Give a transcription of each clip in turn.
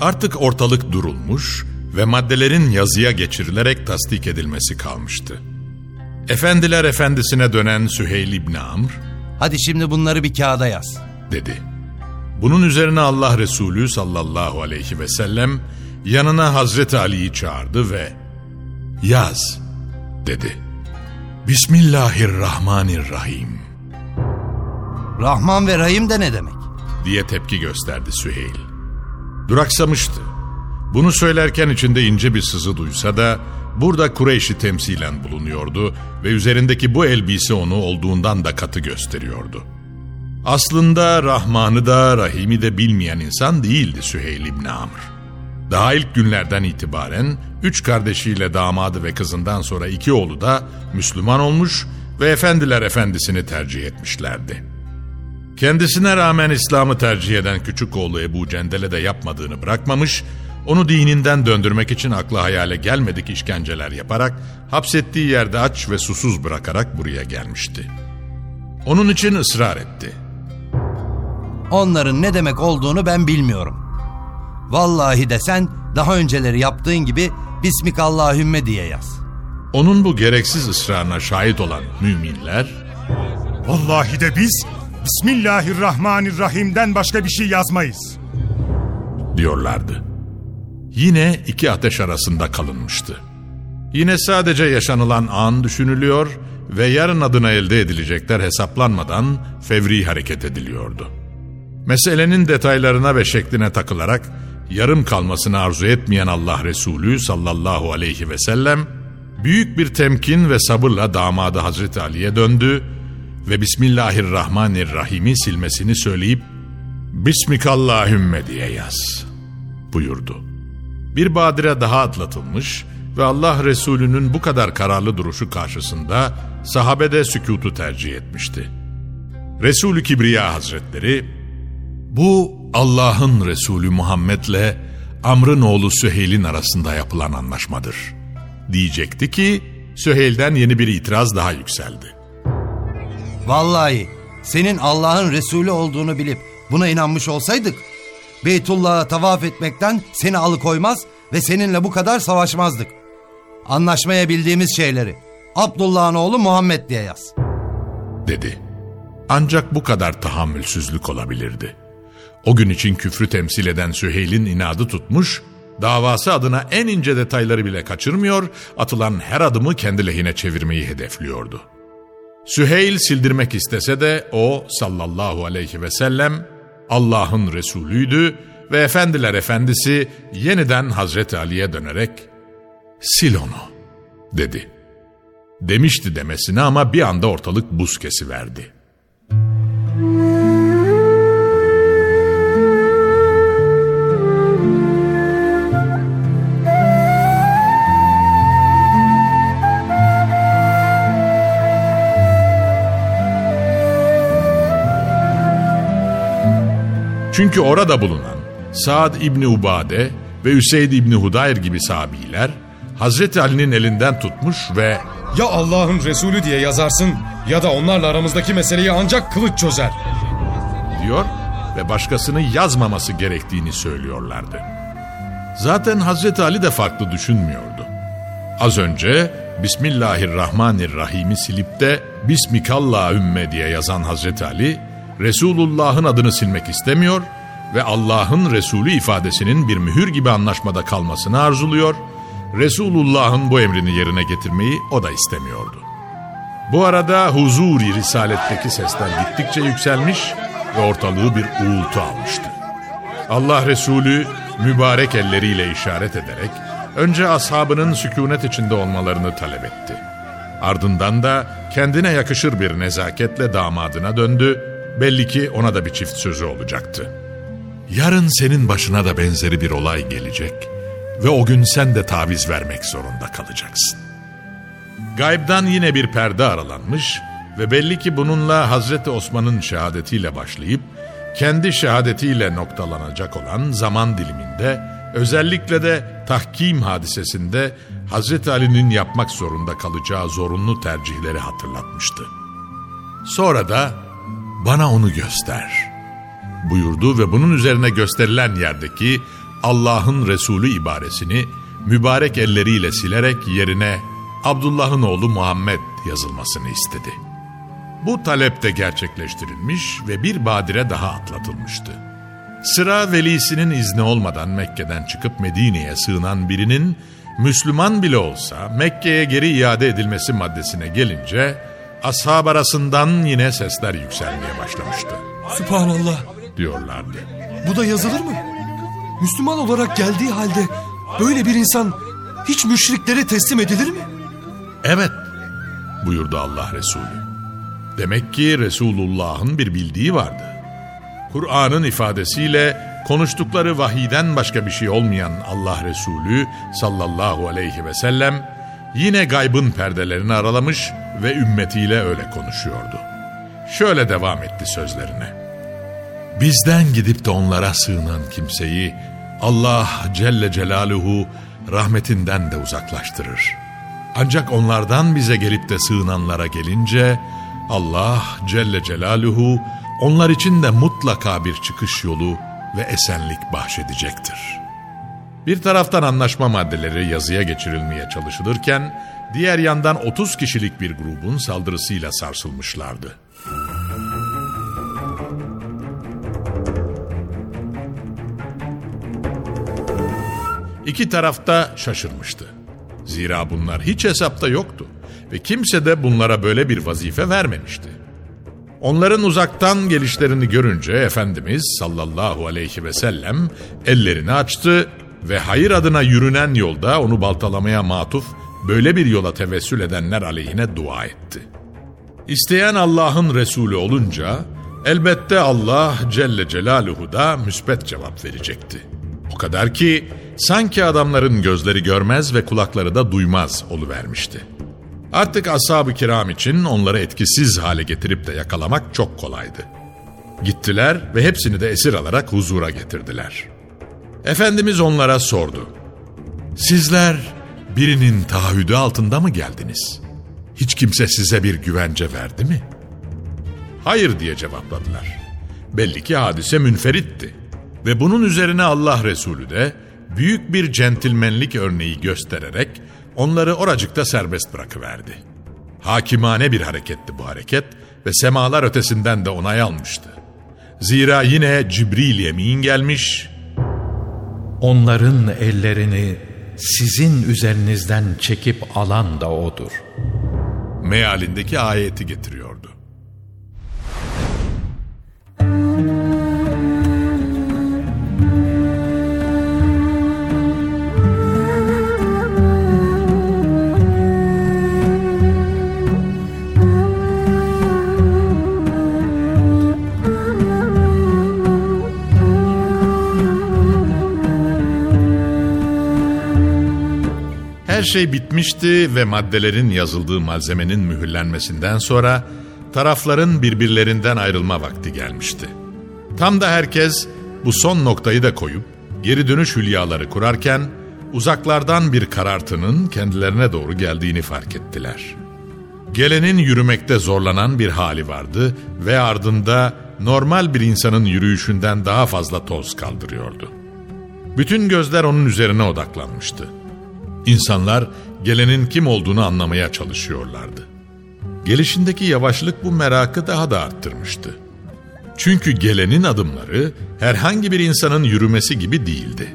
Artık ortalık durulmuş ve maddelerin yazıya geçirilerek tasdik edilmesi kalmıştı. Efendiler efendisine dönen Süheyl İbni Amr Hadi şimdi bunları bir kağıda yaz. dedi. Bunun üzerine Allah Resulü sallallahu aleyhi ve sellem yanına Hazreti Ali'yi çağırdı ve yaz dedi. Bismillahirrahmanirrahim Rahman ve Rahim de ne demek? diye tepki gösterdi Süheyl. Duraksamıştı. Bunu söylerken içinde ince bir sızı duysa da burada Kureyş'i temsilen bulunuyordu ve üzerindeki bu elbise onu olduğundan da katı gösteriyordu. Aslında Rahman'ı da Rahim'i de bilmeyen insan değildi Süheyl İbni Amr. Daha ilk günlerden itibaren üç kardeşiyle damadı ve kızından sonra iki oğlu da Müslüman olmuş ve efendiler efendisini tercih etmişlerdi. Kendisine rağmen İslam'ı tercih eden küçük oğlu Ebu Cendel'e de yapmadığını bırakmamış, onu dininden döndürmek için akla hayale gelmedik işkenceler yaparak, hapsettiği yerde aç ve susuz bırakarak buraya gelmişti. Onun için ısrar etti. Onların ne demek olduğunu ben bilmiyorum. Vallahi de sen daha önceleri yaptığın gibi Bismikallahümme diye yaz. Onun bu gereksiz ısrarına şahit olan müminler, Vallahi de biz Bismillahirrahmanirrahim'den başka bir şey yazmayız. diyorlardı. Yine iki ateş arasında kalınmıştı. Yine sadece yaşanılan an düşünülüyor ve yarın adına elde edilecekler hesaplanmadan fevri hareket ediliyordu. Meselenin detaylarına ve şekline takılarak yarım kalmasını arzu etmeyen Allah Resulü sallallahu aleyhi ve sellem büyük bir temkin ve sabırla damadı Hazreti Ali'ye döndü ve Bismillahirrahmanirrahim'i silmesini söyleyip Bismikallahümme diye yaz buyurdu. Bir badire daha atlatılmış ve Allah Resulü'nün bu kadar kararlı duruşu karşısında sahabe de sükutu tercih etmişti. Resulü Kibriya Hazretleri, bu Allah'ın Resulü Muhammed'le Amr'ın oğlu Süheyl'in arasında yapılan anlaşmadır. Diyecekti ki Süheyl'den yeni bir itiraz daha yükseldi. Vallahi senin Allah'ın Resulü olduğunu bilip buna inanmış olsaydık Beytullah'a tavaf etmekten seni alıkoymaz ve seninle bu kadar savaşmazdık. Anlaşmaya bildiğimiz şeyleri Abdullah'ın oğlu Muhammed diye yaz. dedi. Ancak bu kadar tahammülsüzlük olabilirdi. O gün için küfrü temsil eden Süheyl'in inadı tutmuş, davası adına en ince detayları bile kaçırmıyor, atılan her adımı kendi lehine çevirmeyi hedefliyordu. Süheyl sildirmek istese de o sallallahu aleyhi ve sellem Allah'ın Resulüydü ve efendiler efendisi yeniden Hazreti Ali'ye dönerek sil onu dedi. Demişti demesine ama bir anda ortalık buz kesiverdi. Çünkü orada bulunan Saad İbni Ubade ve Üseyd İbni Hudayr gibi sahabiler Hazreti Ali'nin elinden tutmuş ve Ya Allah'ın Resulü diye yazarsın ya da onlarla aramızdaki meseleyi ancak kılıç çözer. diyor ve başkasını yazmaması gerektiğini söylüyorlardı. Zaten Hazreti Ali de farklı düşünmüyordu. Az önce Bismillahirrahmanirrahim'i silip de Bismikallahümme diye yazan Hazreti Ali, Resulullah'ın adını silmek istemiyor ve Allah'ın Resulü ifadesinin bir mühür gibi anlaşmada kalmasını arzuluyor, Resulullah'ın bu emrini yerine getirmeyi o da istemiyordu. Bu arada huzuri risaletteki sesler gittikçe yükselmiş ve ortalığı bir uğultu almıştı. Allah Resulü mübarek elleriyle işaret ederek önce ashabının sükunet içinde olmalarını talep etti. Ardından da kendine yakışır bir nezaketle damadına döndü. Belli ki ona da bir çift sözü olacaktı. Yarın senin başına da benzeri bir olay gelecek ve o gün sen de taviz vermek zorunda kalacaksın. Gaybdan yine bir perde aralanmış ve belli ki bununla Hazreti Osman'ın şehadetiyle başlayıp kendi şehadetiyle noktalanacak olan zaman diliminde özellikle de tahkim hadisesinde Hazreti Ali'nin yapmak zorunda kalacağı zorunlu tercihleri hatırlatmıştı. Sonra da bana onu göster buyurdu ve bunun üzerine gösterilen yerdeki Allah'ın Resulü ibaresini mübarek elleriyle silerek yerine Abdullah'ın oğlu Muhammed yazılmasını istedi. Bu talep de gerçekleştirilmiş ve bir badire daha atlatılmıştı. Sıra velisinin izni olmadan Mekke'den çıkıp Medine'ye sığınan birinin Müslüman bile olsa Mekke'ye geri iade edilmesi maddesine gelince ashab arasından yine sesler yükselmeye başlamıştı Subhanallah. diyorlardı. Bu da yazılır mı? Müslüman olarak geldiği halde böyle bir insan hiç müşriklere teslim edilir mi? Evet buyurdu Allah Resulü. Demek ki Resulullah'ın bir bildiği vardı. Kur'an'ın ifadesiyle konuştukları vahiden başka bir şey olmayan Allah Resulü sallallahu aleyhi ve sellem yine gaybın perdelerini aralamış ve ümmetiyle öyle konuşuyordu. Şöyle devam etti sözlerine. Bizden gidip de onlara sığınan kimseyi Allah Celle Celaluhu rahmetinden de uzaklaştırır. Ancak onlardan bize gelip de sığınanlara gelince Allah Celle Celaluhu onlar için de mutlaka bir çıkış yolu ve esenlik bahşedecektir. Bir taraftan anlaşma maddeleri yazıya geçirilmeye çalışılırken diğer yandan 30 kişilik bir grubun saldırısıyla sarsılmışlardı. İki tarafta şaşırmıştı. Zira bunlar hiç hesapta yoktu ve kimse de bunlara böyle bir vazife vermemişti. Onların uzaktan gelişlerini görünce Efendimiz sallallahu aleyhi ve sellem ellerini açtı ve hayır adına yürünen yolda onu baltalamaya matuf böyle bir yola tevessül edenler aleyhine dua etti. İsteyen Allah'ın Resulü olunca elbette Allah Celle Celaluhu da müsbet cevap verecekti. O kadar ki sanki adamların gözleri görmez ve kulakları da duymaz oluvermişti. Artık ashab-ı kiram için onları etkisiz hale getirip de yakalamak çok kolaydı. Gittiler ve hepsini de esir alarak huzura getirdiler. Efendimiz onlara sordu. Sizler birinin taahhüdü altında mı geldiniz? Hiç kimse size bir güvence verdi mi? Hayır diye cevapladılar. Belli ki hadise münferitti. Ve bunun üzerine Allah Resulü de büyük bir centilmenlik örneği göstererek onları oracıkta serbest bırakıverdi. Hakimane bir hareketti bu hareket ve semalar ötesinden de onay almıştı. Zira yine Cibril yemin gelmiş, Onların ellerini sizin üzerinizden çekip alan da odur. mealindeki ayeti getiriyordu. Her şey bitmişti ve maddelerin yazıldığı malzemenin mühürlenmesinden sonra tarafların birbirlerinden ayrılma vakti gelmişti. Tam da herkes bu son noktayı da koyup geri dönüş hülyaları kurarken uzaklardan bir karartının kendilerine doğru geldiğini fark ettiler. Gelenin yürümekte zorlanan bir hali vardı ve ardında normal bir insanın yürüyüşünden daha fazla toz kaldırıyordu. Bütün gözler onun üzerine odaklanmıştı. İnsanlar gelenin kim olduğunu anlamaya çalışıyorlardı. Gelişindeki yavaşlık bu merakı daha da arttırmıştı. Çünkü gelenin adımları herhangi bir insanın yürümesi gibi değildi.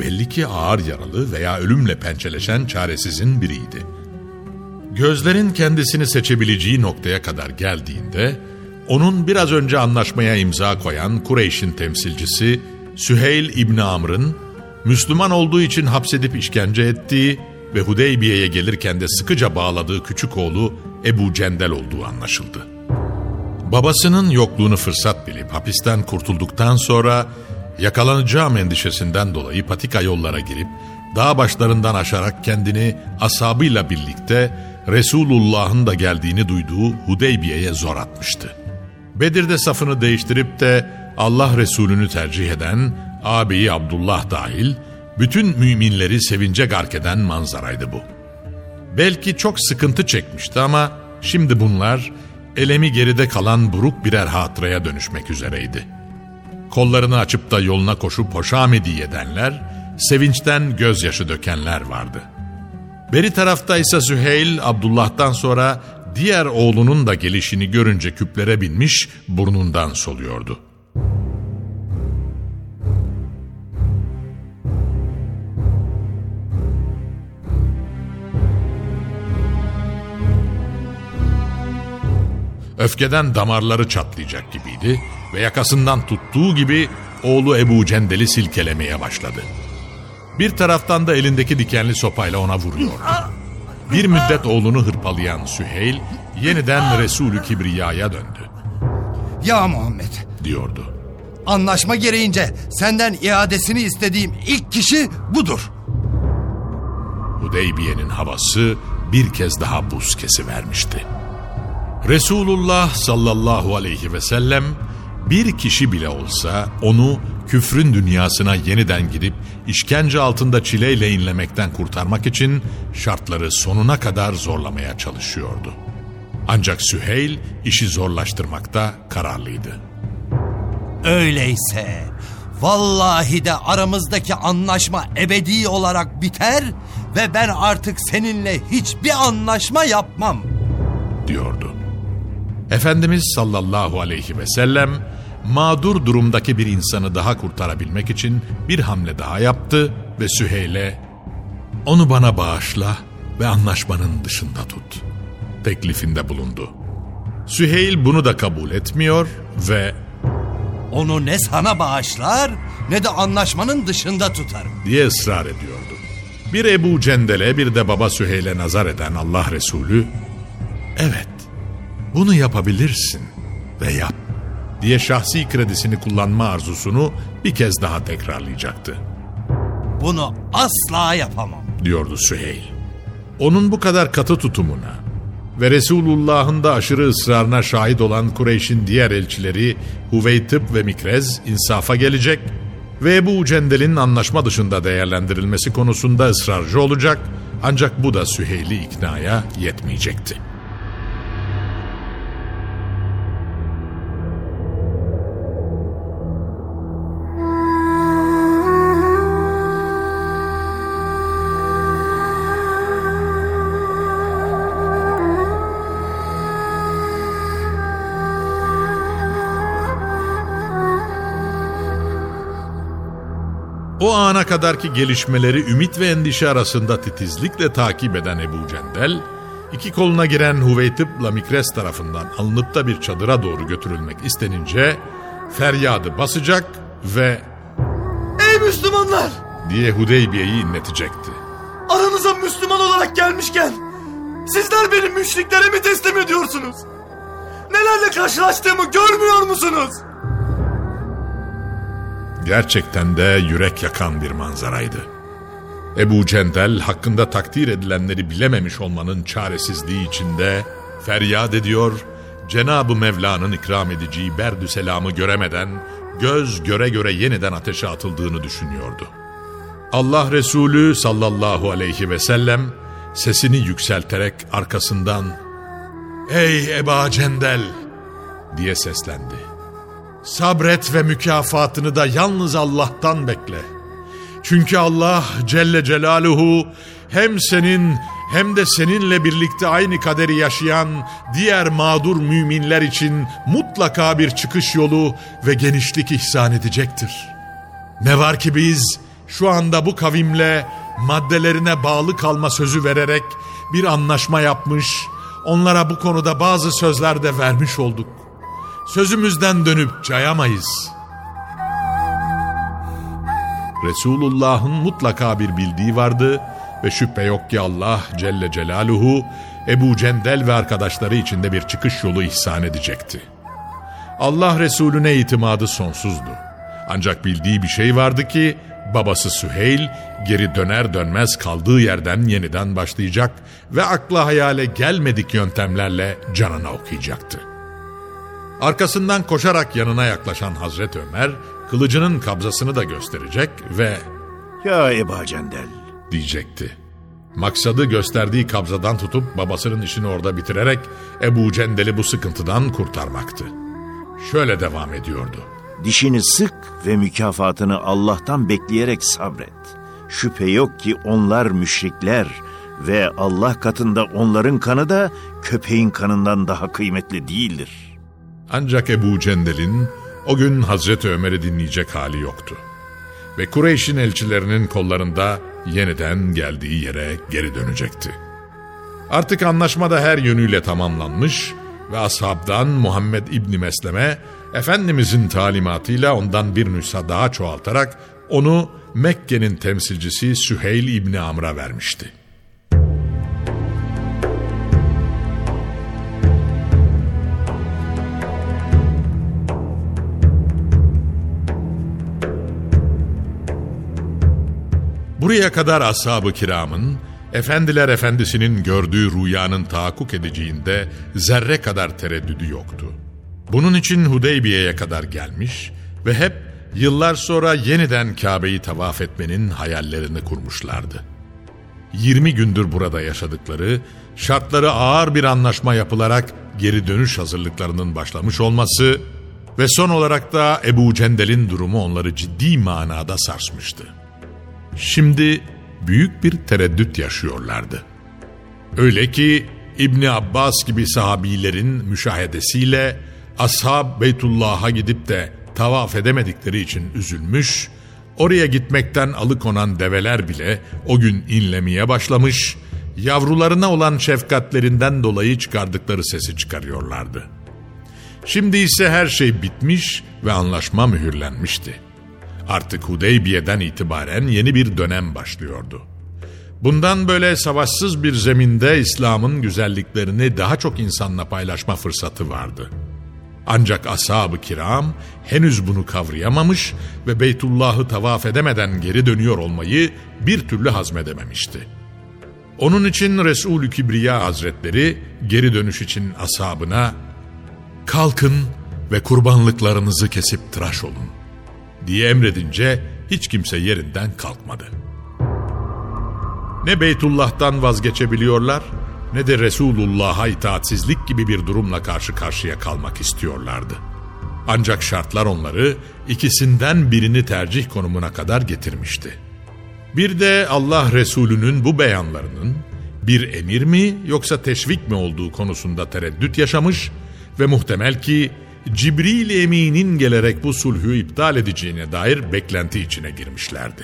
Belli ki ağır yaralı veya ölümle pençeleşen çaresizin biriydi. Gözlerin kendisini seçebileceği noktaya kadar geldiğinde, onun biraz önce anlaşmaya imza koyan Kureyş'in temsilcisi Süheyl İbni Amr'ın, Müslüman olduğu için hapsedip işkence ettiği ve Hudeybiye'ye gelirken de sıkıca bağladığı küçük oğlu Ebu Cendel olduğu anlaşıldı. Babasının yokluğunu fırsat bilip hapisten kurtulduktan sonra yakalanacağım endişesinden dolayı patika yollara girip dağ başlarından aşarak kendini asabıyla birlikte Resulullah'ın da geldiğini duyduğu Hudeybiye'ye zor atmıştı. Bedir'de safını değiştirip de Allah Resulü'nü tercih eden ağabeyi Abdullah dahil bütün müminleri sevince gark eden manzaraydı bu. Belki çok sıkıntı çekmişti ama şimdi bunlar elemi geride kalan buruk birer hatıraya dönüşmek üzereydi. Kollarını açıp da yoluna koşup hoşamedi edenler, sevinçten gözyaşı dökenler vardı. Beri tarafta ise Süheyl, Abdullah'tan sonra diğer oğlunun da gelişini görünce küplere binmiş burnundan soluyordu. Öfkeden damarları çatlayacak gibiydi ve yakasından tuttuğu gibi oğlu Ebu Cendel'i silkelemeye başladı. Bir taraftan da elindeki dikenli sopayla ona vuruyordu. Bir müddet oğlunu hırpalayan Süheyl yeniden Resulü Kibriya'ya döndü. Ya Muhammed, Diyordu. anlaşma gereğince senden iadesini istediğim ilk kişi budur. Hudeybiye'nin havası bir kez daha buz kesi vermişti. Resulullah sallallahu aleyhi ve sellem bir kişi bile olsa onu küfrün dünyasına yeniden gidip işkence altında çileyle inlemekten kurtarmak için şartları sonuna kadar zorlamaya çalışıyordu. Ancak Süheyl işi zorlaştırmakta kararlıydı. Öyleyse vallahi de aramızdaki anlaşma ebedi olarak biter ve ben artık seninle hiçbir anlaşma yapmam. diyordu. Efendimiz sallallahu aleyhi ve sellem mağdur durumdaki bir insanı daha kurtarabilmek için bir hamle daha yaptı ve Süheyl'e onu bana bağışla ve anlaşmanın dışında tut teklifinde bulundu. Süheyl bunu da kabul etmiyor ve Onu ne sana bağışlar ne de anlaşmanın dışında tutarım. diye ısrar ediyordu. Bir Ebu Cendel'e bir de baba Süheyl'e nazar eden Allah Resulü evet bunu yapabilirsin ve yap diye şahsi kredisini kullanma arzusunu bir kez daha tekrarlayacaktı Bunu asla yapamam. diyordu Süheyl. Onun bu kadar katı tutumuna ve Resulullah'ın da aşırı ısrarına şahit olan Kureyş'in diğer elçileri Huveytip ve Mikrez insafa gelecek ve Ebu Cendel'in anlaşma dışında değerlendirilmesi konusunda ısrarcı olacak ancak bu da Süheyl'i iknaya yetmeyecekti. O ana kadarki gelişmeleri ümit ve endişe arasında titizlikle takip eden Ebu Cendel, iki koluna giren Huveytip'la Mikres tarafından alınıp da bir çadıra doğru götürülmek istenince feryadı basacak ve Ey Müslümanlar! diye Hudeybiye'yi inletecekti. Aranıza Müslüman olarak gelmişken sizler benim müşriklere mi teslim ediyorsunuz? Nelerle karşılaştığımı görmüyor musunuz? Gerçekten de yürek yakan bir manzaraydı. Ebu Cendel hakkında takdir edilenleri bilememiş olmanın çaresizliği içinde feryat ediyor, Cenab-ı Mevla'nın ikram edeceği berdü selamı göremeden göz göre göre yeniden ateşe atıldığını düşünüyordu. Allah Resulü sallallahu aleyhi ve sellem sesini yükselterek arkasından ''Ey Eba Cendel!'' diye seslendi. ''Sabret ve mükafatını da yalnız Allah'tan bekle. Çünkü Allah Celle Celaluhu hem senin hem de seninle birlikte aynı kaderi yaşayan diğer mağdur müminler için mutlaka bir çıkış yolu ve genişlik ihsan edecektir. Ne var ki biz şu anda bu kavimle maddelerine bağlı kalma sözü vererek bir anlaşma yapmış, onlara bu konuda bazı sözler de vermiş olduk. Sözümüzden dönüp cayamayız. Resulullah'ın mutlaka bir bildiği vardı ve şüphe yok ki Allah Celle Celaluhu Ebu Cendel ve arkadaşları içinde bir çıkış yolu ihsan edecekti. Allah Resulüne itimadı sonsuzdu. Ancak bildiği bir şey vardı ki babası Süheyl geri döner dönmez kaldığı yerden yeniden başlayacak ve akla hayale gelmedik yöntemlerle canına okuyacaktı. Arkasından koşarak yanına yaklaşan Hazreti Ömer kılıcının kabzasını da gösterecek ve Ya Eba Cendel, diyecekti. Maksadı gösterdiği kabzadan tutup babasının işini orada bitirerek Ebu Cendel'i bu sıkıntıdan kurtarmaktı. Şöyle devam ediyordu. dişini sık ve mükafatını Allah'tan bekleyerek sabret. Şüphe yok ki onlar müşrikler ve Allah katında onların kanı da köpeğin kanından daha kıymetli değildir. Ancak Ebu Cendel'in o gün Hazreti Ömer'i dinleyecek hali yoktu. Ve Kureyş'in elçilerinin kollarında yeniden geldiği yere geri dönecekti. Artık anlaşma da her yönüyle tamamlanmış ve ashabdan Muhammed İbni Mesleme Efendimizin talimatıyla ondan bir nüsha daha çoğaltarak onu Mekke'nin temsilcisi Süheyl İbni Amr'a vermişti. Buraya kadar ashab-ı kiramın, efendiler efendisinin gördüğü rüyanın tahakkuk edeceğinde zerre kadar tereddüdü yoktu. Bunun için Hudeybiye'ye kadar gelmiş ve hep yıllar sonra yeniden Kabe'yi tavaf etmenin hayallerini kurmuşlardı. 20 gündür burada yaşadıkları, şartları ağır bir anlaşma yapılarak geri dönüş hazırlıklarının başlamış olması ve son olarak da Ebu Cendel'in durumu onları ciddi manada sarsmıştı. Şimdi büyük bir tereddüt yaşıyorlardı. Öyle ki İbni Abbas gibi sahabilerin müşahedesiyle ashab Beytullah'a gidip de tavaf edemedikleri için üzülmüş, oraya gitmekten alıkonan develer bile o gün inlemeye başlamış, yavrularına olan şefkatlerinden dolayı çıkardıkları sesi çıkarıyorlardı. Şimdi ise her şey bitmiş ve anlaşma mühürlenmişti. Artık Hudeybiye'den itibaren yeni bir dönem başlıyordu. Bundan böyle savaşsız bir zeminde İslam'ın güzelliklerini daha çok insanla paylaşma fırsatı vardı. Ancak ashab-ı kiram henüz bunu kavrayamamış ve Beytullah'ı tavaf edemeden geri dönüyor olmayı bir türlü hazmedememişti. Onun için Resul-ü Kibriya Hazretleri geri dönüş için ashabına kalkın ve kurbanlıklarınızı kesip tıraş olun diye emredince hiç kimse yerinden kalkmadı. Ne Beytullah'tan vazgeçebiliyorlar ne de Resulullah'a itaatsizlik gibi bir durumla karşı karşıya kalmak istiyorlardı. Ancak şartlar onları ikisinden birini tercih konumuna kadar getirmişti. Bir de Allah Resulü'nün bu beyanlarının bir emir mi yoksa teşvik mi olduğu konusunda tereddüt yaşamış ve muhtemel ki Cibril Emin'in gelerek bu sulhü iptal edeceğine dair beklenti içine girmişlerdi.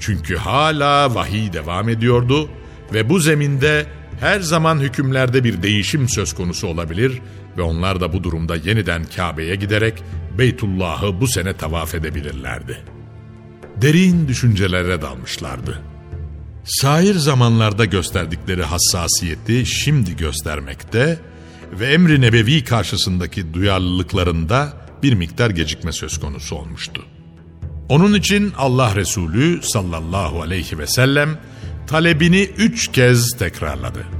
Çünkü hala vahiy devam ediyordu ve bu zeminde her zaman hükümlerde bir değişim söz konusu olabilir ve onlar da bu durumda yeniden Kabe'ye giderek Beytullah'ı bu sene tavaf edebilirlerdi. Derin düşüncelere dalmışlardı. Sair zamanlarda gösterdikleri hassasiyeti şimdi göstermekte ve emri nebevi karşısındaki duyarlılıklarında bir miktar gecikme söz konusu olmuştu. Onun için Allah Resulü sallallahu aleyhi ve sellem talebini üç kez tekrarladı.